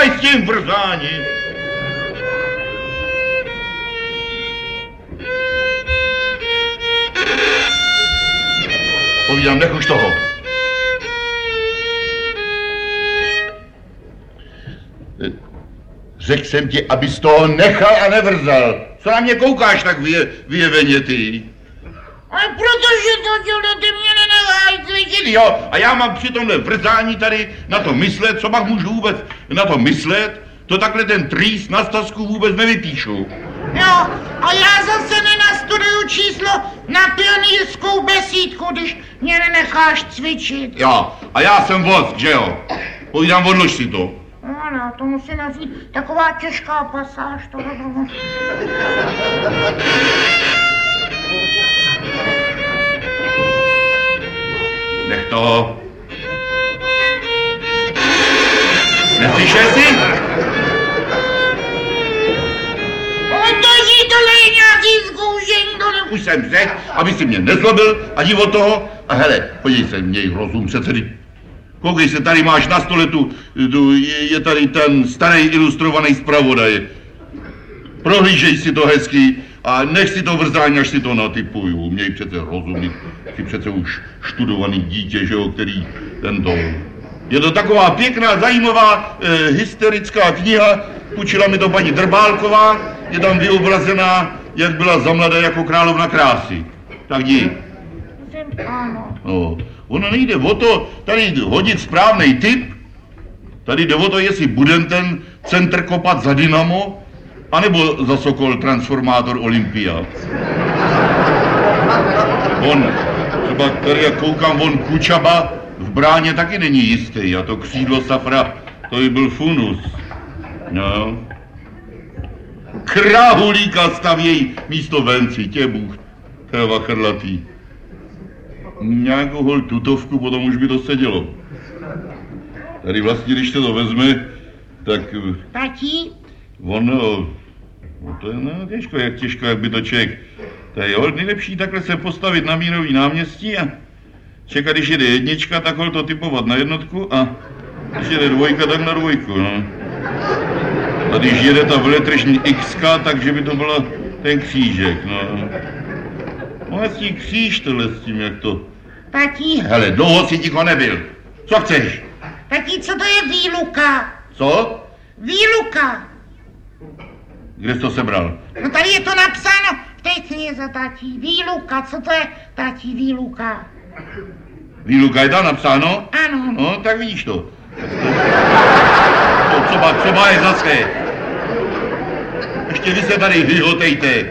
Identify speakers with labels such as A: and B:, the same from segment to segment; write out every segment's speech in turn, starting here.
A: pokoj s tím vrzáním. Povídám, nech toho. Řekl jsem ti, abys toho nechal a nevrzal. Co na mě koukáš tak vy, vyjeveně ty?
B: Ale protože to dělá, ty mě cvičit.
A: Jo, a já mám při tomhle vrzání tady na to myslet, co pak můžu vůbec na to myslet, to takhle ten trýs na stasku vůbec nevypíšu.
B: Jo, a já zase nenastuduju číslo na pionýrskou besídku, když mě nenecháš cvičit.
A: Jo, a já jsem vosk, že jo? Povídám, odlož si to.
B: Ano, to musí nazít taková těžká pasáž. To
A: Nech toho. Neslyšel jsi?
B: Drží tohle je nějaký zkoušení, to ne...
A: Už jsem řekl, aby si mě nezlobil ani od toho. A hele, podívej se, měj rozum přece. ty. Koukej se, tady máš na stole tu, tu je, je tady ten starý ilustrovaný zpravodaj. Prohlížej si to hezky a nech si to vrzání, až si to natypuju. Měj přece rozum, jsi přece už študovaný dítě, že jo, který tento... Je to taková pěkná, zajímavá, e, hysterická kniha, půjčila mi to paní Drbálková, je tam vyobrazená, jak byla za mladé jako královna krásy. Tak jdi.
B: Jsem, ano.
A: No, ono nejde o to tady hodit správný typ, tady jde o to, jestli budem ten centr kopat za Dynamo, anebo za Sokol transformátor Olympia. On, třeba tady jak koukám, on Kučaba v bráně taky není jistý a to křídlo Safra, to by byl funus. No. Krahulíka stavěj místo venci, tě Bůh, trva chrlatý nějakou hol tutovku, potom už by to sedělo. Tady vlastně, když se to vezme, tak
B: Tati,
A: ono, no to je no, těžko, jak těžko, jak by to člověk. To je hol nejlepší takhle se postavit na mírový náměstí a čekat, když jede jednička, tak hol to typovat na jednotku a když jede dvojka, tak na dvojku, no. A když jede ta veletržní X, takže by to byla ten křížek, no. No hezký kříž tohle s tím, jak to...
B: tati,
A: Hele, dlouho si ticho nebyl. Co chceš?
B: tati, co to je výluka?
A: Co?
B: Výluka.
A: Kde jsi to sebral?
B: No tady je to napsáno v té knize, tati. Výluka, co to je, tati, výluka?
A: Výluka je tam napsáno?
B: Ano.
A: No, tak vidíš to. To třeba, třeba je zase. Ještě vy se tady vyhotejte.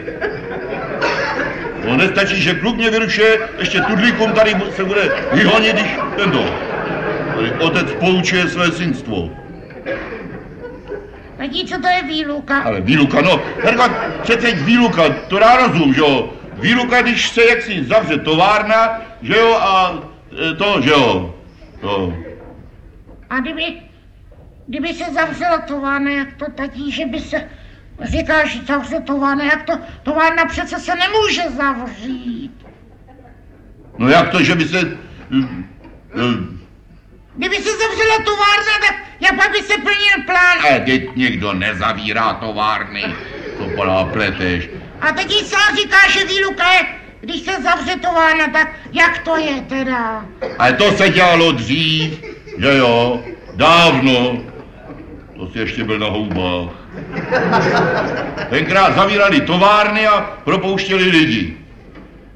A: No nestačí, že kluk mě vyrušuje, ještě tudlíkům tady se bude vyhonit, když tento. Tady otec poučuje své synstvo.
B: Tati, co to je výluka?
A: Ale výluka, no, Herka, přece výluka, to já rozum, že jo. Výluka, když se jaksi zavře továrna, že jo, a e, to, že jo. To.
B: A kdyby, kdyby se zavřela továrna, jak to tati, že by se, říkáš, že zavře továrna, jak to, továrna přece se nemůže zavřít.
A: No jak to, že by se... mm, mm,
B: Kdyby se zavřela továrna, tak jak pak by se plnil
A: teď někdo nezavírá továrny, to pola pleteš.
B: A teď jí sám říká, že výluka je, když se zavře továrna, tak jak to je teda?
A: Ale to se dělalo dřív, že jo, dávno. To si ještě byl na houbách. Tenkrát zavírali továrny a propouštěli lidi.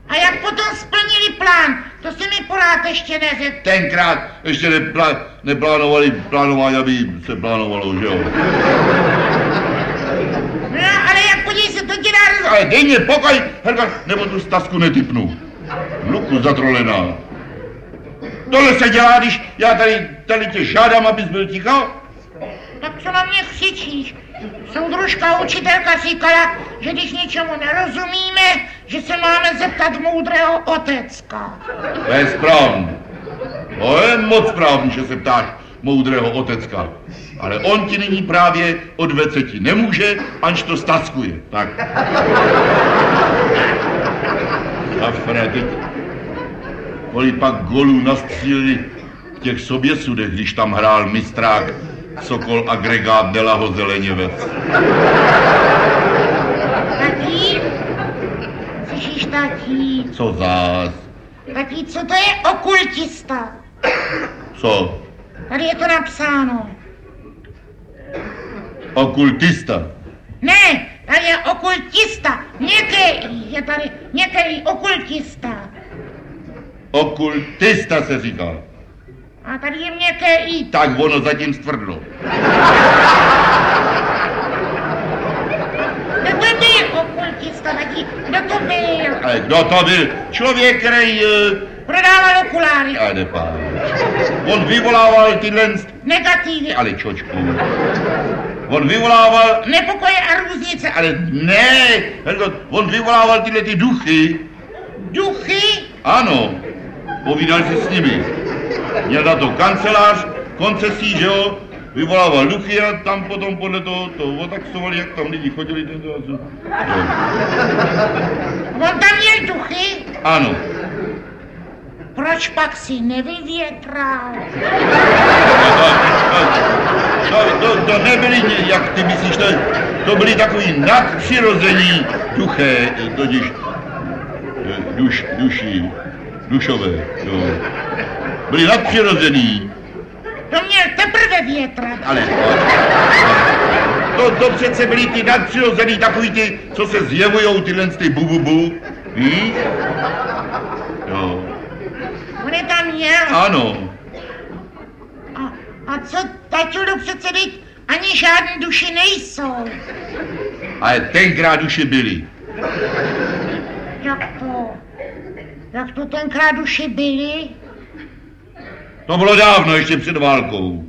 B: A jak potom splnili plán, to si mi porád ještě neřekl.
A: Tenkrát ještě nepla, neplánovali, plánovali, aby se plánovalo, že jo.
B: No, ale jak podívej se, to roz...
A: Ale dej mě pokoj, Helga, nebo tu stasku netypnu. Luku zatrolená. Tohle se dělá, když já tady, tady tě žádám, abys byl ticho?
B: Tak co na mě křičíš? Soudružka učitelka říkala, že když něčemu nerozumíme, že se máme zeptat moudrého otecka.
A: To je správný. To je moc správný, že se ptáš moudrého otecka. Ale on ti nyní právě odvece ti nemůže, anž to staskuje. Tak. A teď kolik pak golů nastřílili v těch soběsudech, když tam hrál mistrák Sokol agregát Delaho Zeleněvec.
B: Tatí? Slyšíš, tatí?
A: Co zás?
B: Tatí, co to je okultista?
A: Co?
B: Tady je to napsáno.
A: Okultista.
B: Ne, tady je okultista. Některý, je tady některý okultista.
A: Okultista se říká.
B: A tady je některý.
A: Tak ono zatím stvrdlo.
B: Kdo to byl okultista, tatí? Kdo to byl?
A: Ale kdo to byl? Člověk, který... Uh,
B: Prodával okuláry.
A: ale pán. On vyvolával tyhle...
B: Negativy.
A: Ale čočku. On vyvolával...
B: Nepokoje a různice.
A: Ale ne, on vyvolával tyhle ty duchy.
B: Duchy.
A: Ano, povídal si s nimi. Měl na to kancelář, koncesí, že jo, vyvolával duchy a tam potom podle toho to otaxovali, jak tam lidi chodili. Ten, to, to.
B: On tam měl duchy.
A: Ano,
B: Proč pak si nevyvětral?
A: to, to, to nebyli, ně- jak ty myslíš, to, to byli takový nadpřirození duché, totiž eh, duš, duši, dušové, jo. Byli
B: To měl teprve větrat.
A: ale to, to přece byli ty nadpřirozený, takový ty, co se zjevujou tyhle ty bu, bu, bu, víš? Jo,
B: On je tam měl.
A: ano,
B: A, a co, taťulu, přece teď ani žádný duši nejsou.
A: ale tenkrát duši byli.
B: Jak to? Jak to tenkrát duši byly?
A: To bylo dávno, ještě před válkou.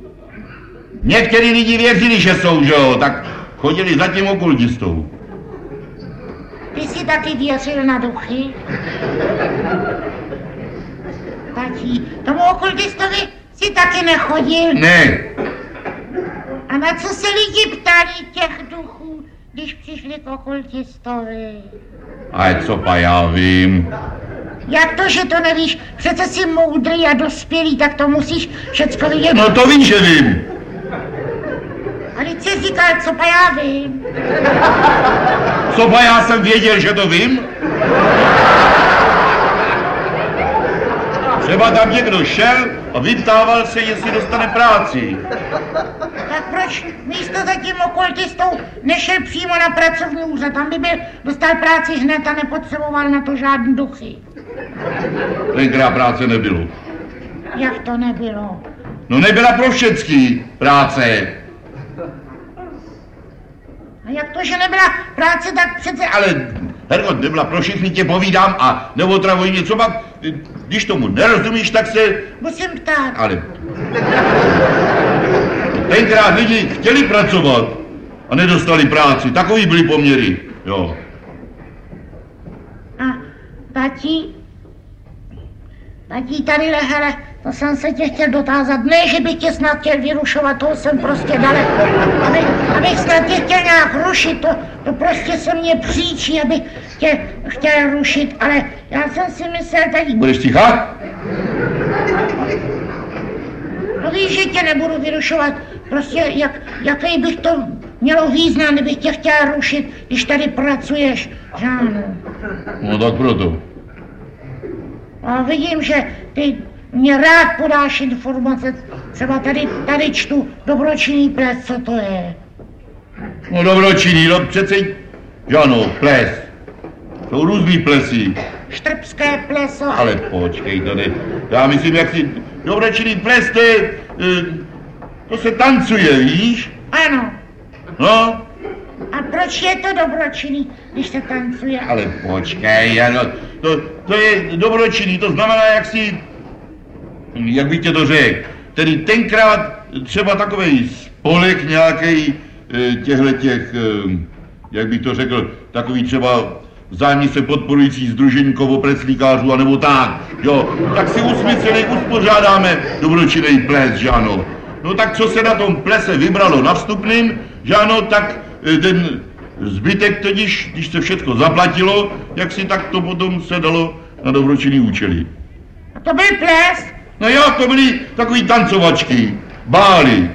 A: Některý lidi věřili, že jsou, že jo, tak chodili za tím okultistou.
B: Ty jsi taky věřil na duchy? Tatí, tomu okultistovi si taky nechodil.
A: Ne,
B: A na co se lidi ptali těch duchů, když přišli k okultistovi?
A: ale co pa já vím.
B: Jak to, že to nevíš? Přece jsi moudrý a dospělý, tak to musíš všecko vidět.
A: No to víš, že vím.
B: A teď jsi říkal, co pa já vím.
A: Co pa já jsem věděl, že to vím? Třeba tam někdo šel a vyptával se, jestli dostane práci.
B: Proč místo za tím okultistou nešel přímo na pracovní úřad? Tam by byl, dostal práci hned a nepotřeboval na to žádný duchy.
A: Tenkrát práce nebylo.
B: Jak to nebylo?
A: No nebyla pro všecky práce.
B: A jak to, že nebyla práce, tak přece...
A: Ale, Hergot, nebyla pro všechny tě povídám a neotravuj mě, co pak, když tomu nerozumíš, tak se,
B: Musím ptát.
A: ale... Tenkrát lidi chtěli pracovat a nedostali práci, takový byly poměry, jo.
B: A tati, tati tady hele, to jsem se tě chtěl dotázat. Ne, že bych tě snad chtěl vyrušovat, toho jsem prostě daleko. Aby, abych snad tě chtěl nějak rušit, to, to prostě se mě příčí, abych tě chtěl rušit, ale já jsem si myslel, tak
A: Budeš ticha?
B: no víš, že tě nebudu vyrušovat. Prostě jak, jaký bych to mělo význam, kdybych tě chtěl rušit, když tady pracuješ, že ano.
A: No tak proto.
B: A vidím, že ty mě rád podáš informace. Třeba tady, tady čtu dobročinný ples, co to je.
A: No dobročinný, no přece, že ano, ples. Jsou různý plesy,
B: Štrbské pleso.
A: ale počkej, ne. Já myslím, jak si dobročinný ples, to je, eh, to se tancuje, víš?
B: Ano.
A: No,
B: A proč je to dobročinný, když se tancuje?
A: ale počkej, ano, to, to je dobročinný, to znamená, jak si, jak bych tě to řekl, tedy tenkrát třeba takový spolek nějaký těchto těch, eh, jak bych to řekl, takový třeba vzájemně se podporující združení kovopleslíkářů, anebo tak, jo, tak si usmyslili, uspořádáme dobročinný ples, že ano. No tak co se na tom plese vybralo na vstupným, že ano, tak eh, ten zbytek totiž, když se všechno zaplatilo, jak si tak to potom se dalo na dobročinný účely.
B: A to byl ples?
A: No jo, to byly takový tancovačky, bály.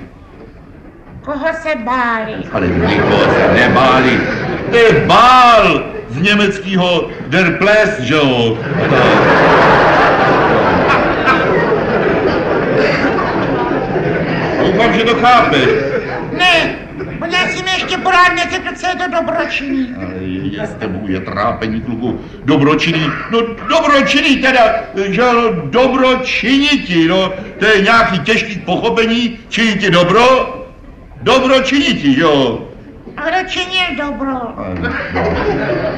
B: Koho se báli?
A: Ale nikoho se nebáli. To je bál z německého Der Ples, že jo? Doufám, že to chápeš.
B: Ne, on já si mi ještě pořád neřekl, co je to dobročinný.
A: Ale je s tebou je trápení, kluku. Dobročinný, no dobročinný teda, že ano, dobročiniti, no. To je nějaký těžký pochopení, činiti dobro, dobročiniti, jo.
B: A kdo činil dobro?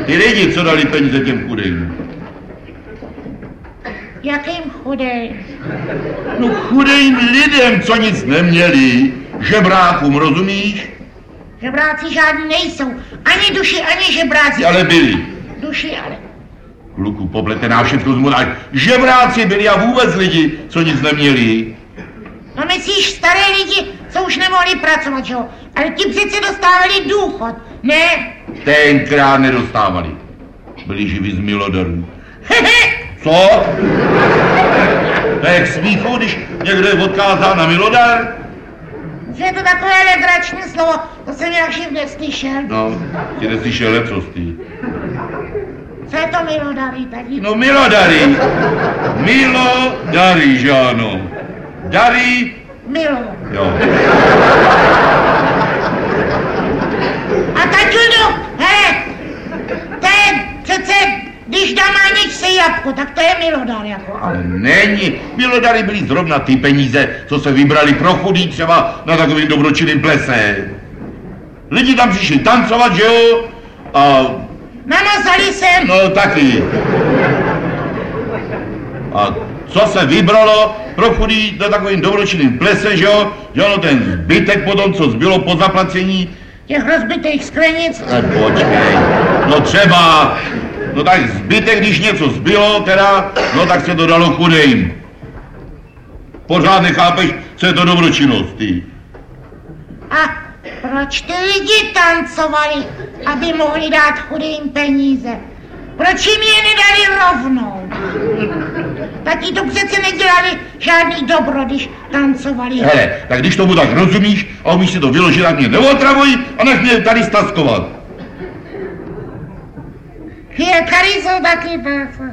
A: Ty lidi, co dali peníze těm chudým.
B: Jakým chudej?
A: No chudým lidem, co nic neměli, žebrákům, rozumíš?
B: Žebráci žádní nejsou. Ani duši, ani žebráci.
A: Ale byli.
B: Duši, ale.
A: Kluku, popletená všechno zmodáš. Žebráci byli a vůbec lidi, co nic neměli.
B: No myslíš staré lidi, co už nemohli pracovat, že jo? Ale ti přece dostávali důchod, ne?
A: Tenkrát nedostávali. Byli živi z milodarů. Co? To je k smíchu, když někdo je odkázán na milodar?
B: Že je to takové legrační slovo, to jsem jak živ neslyšel.
A: No, ty neslyšel lecos, ty.
B: Co je to milodary tady?
A: No milodary. Milodary, že ano. Dary,
B: Milo.
A: jo.
B: A taťuňu, hele, ten přece, když dá má se jabko, tak to je milodar jako.
A: Ale není. Milodary byly zrovna ty peníze, co se vybrali pro chudý třeba na takovým dobročinným plese. Lidi tam přišli tancovat, že jo? A
B: Namazali jsem,
A: no taky. A co se vybralo pro chudý na takovým dobročinným plese, že jo? Že ono ten zbytek potom, co zbylo po zaplacení,
B: těch rozbitých sklenic,
A: ale počkej, no třeba, no tak zbytek, když něco zbylo teda, no tak se to dalo chudým. Pořád nechápeš, co je to dobročinnost, ty.
B: A proč ty lidi tancovali, aby mohli dát chudým peníze? Proč jim je nedali rovnou? Taky to přece nedělali žádný dobro, když tancovali.
A: Hele, tak když tomu tak rozumíš a umíš si to vyložit, tak mě neotravuj a nech mě tady staskovat.
B: Je, tady jsou taky to, co.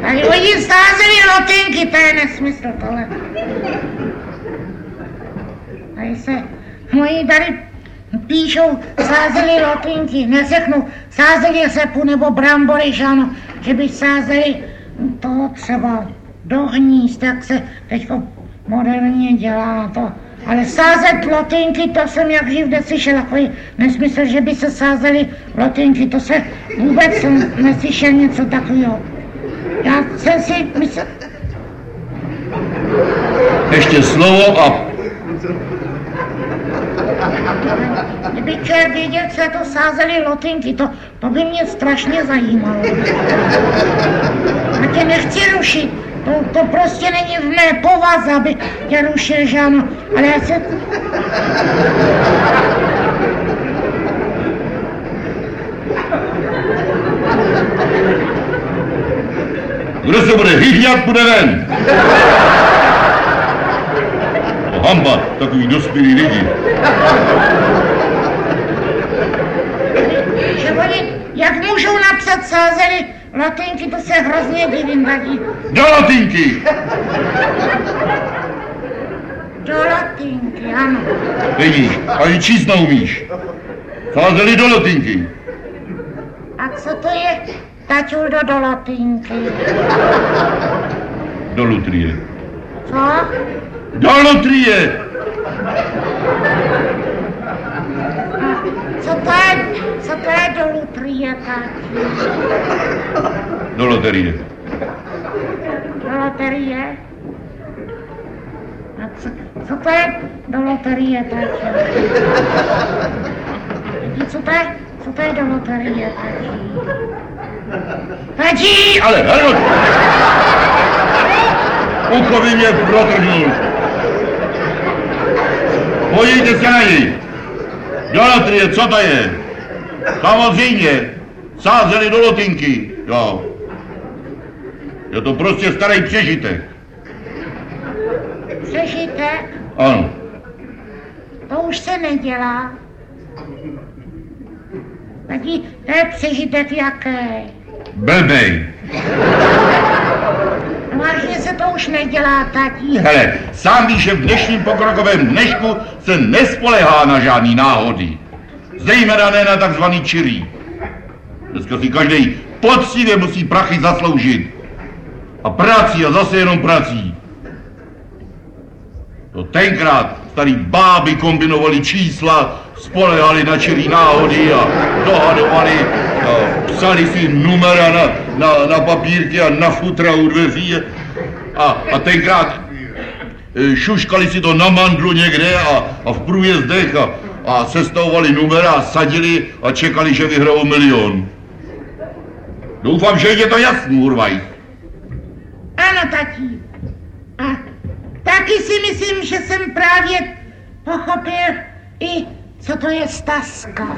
B: Tady oni stázeli lotinky, to je nesmysl tohle. Tady se, moji tady píšou, sázeli lotinky, neřeknu, sázeli řepu nebo brambory, že ano, že by sázeli toho třeba do hnízd, jak se teďko moderně dělá to. Ale sázet lotinky, to jsem jak živ neslyšel, takový nesmysl, že by se sázeli lotinky, to se vůbec jsem neslyšel něco takového. Já jsem si myslel,
A: Ještě slovo a
B: kdyby člověk věděl, co to sázeli lotinky, to, to by mě strašně zajímalo. A tě nechci rušit, to, to prostě není v mé povaze, aby tě rušil, že ano, ale já se...
A: kdo se bude hyhňat, bude ven. Hamba, takový dospělí lidi.
B: že oni, jak můžou napsat sázeli lotinky, to se hrozně divím vadí.
A: Do lotinky!
B: Do lotinky, ano.
A: Vidíš, ani číst neumíš. Sázeli do lotinky.
B: A co to je, taťuldo do lotinky?
A: Do lutrie.
B: Co?
A: Do lutrie!
B: Co to je, co to je do tati?
A: Do loterie.
B: Do loterie? A co, co to je do loterie, tati? Tati, Co to je, co to je do loterie, tati? Tati!
A: Ale! Ucho by mě protrhnul. Podívejte se na něj. Geometrie, co to je? Samozřejmě. Sázeli do lotinky. Jo. Je to prostě starý přežitek.
B: Přežitek?
A: Ano.
B: To už se nedělá. Tati, to je přežitek jaké?
A: Blbej.
B: Vážně se to už nedělá, tati.
A: Hele, sám víš, že v dnešním pokrokovém dnešku se nespolehá na žádný náhody. Zejména ne na takzvaný čirý. Dneska si každý poctivě musí prachy zasloužit. A prací a zase jenom prací. To tenkrát starý báby kombinovali čísla, spolehali na čirý náhody a dohadovali, psali si numera na, na, na papírky a na futra u dveří. A, a tenkrát e, šuškali si to na mandlu někde a, a v průjezdech a, a sestavovali numera a sadili a čekali, že vyhrajou milion. Doufám, že je to jasný, Urvaj.
B: Ano, tati. A taky si myslím, že jsem právě pochopil i, co to je staska.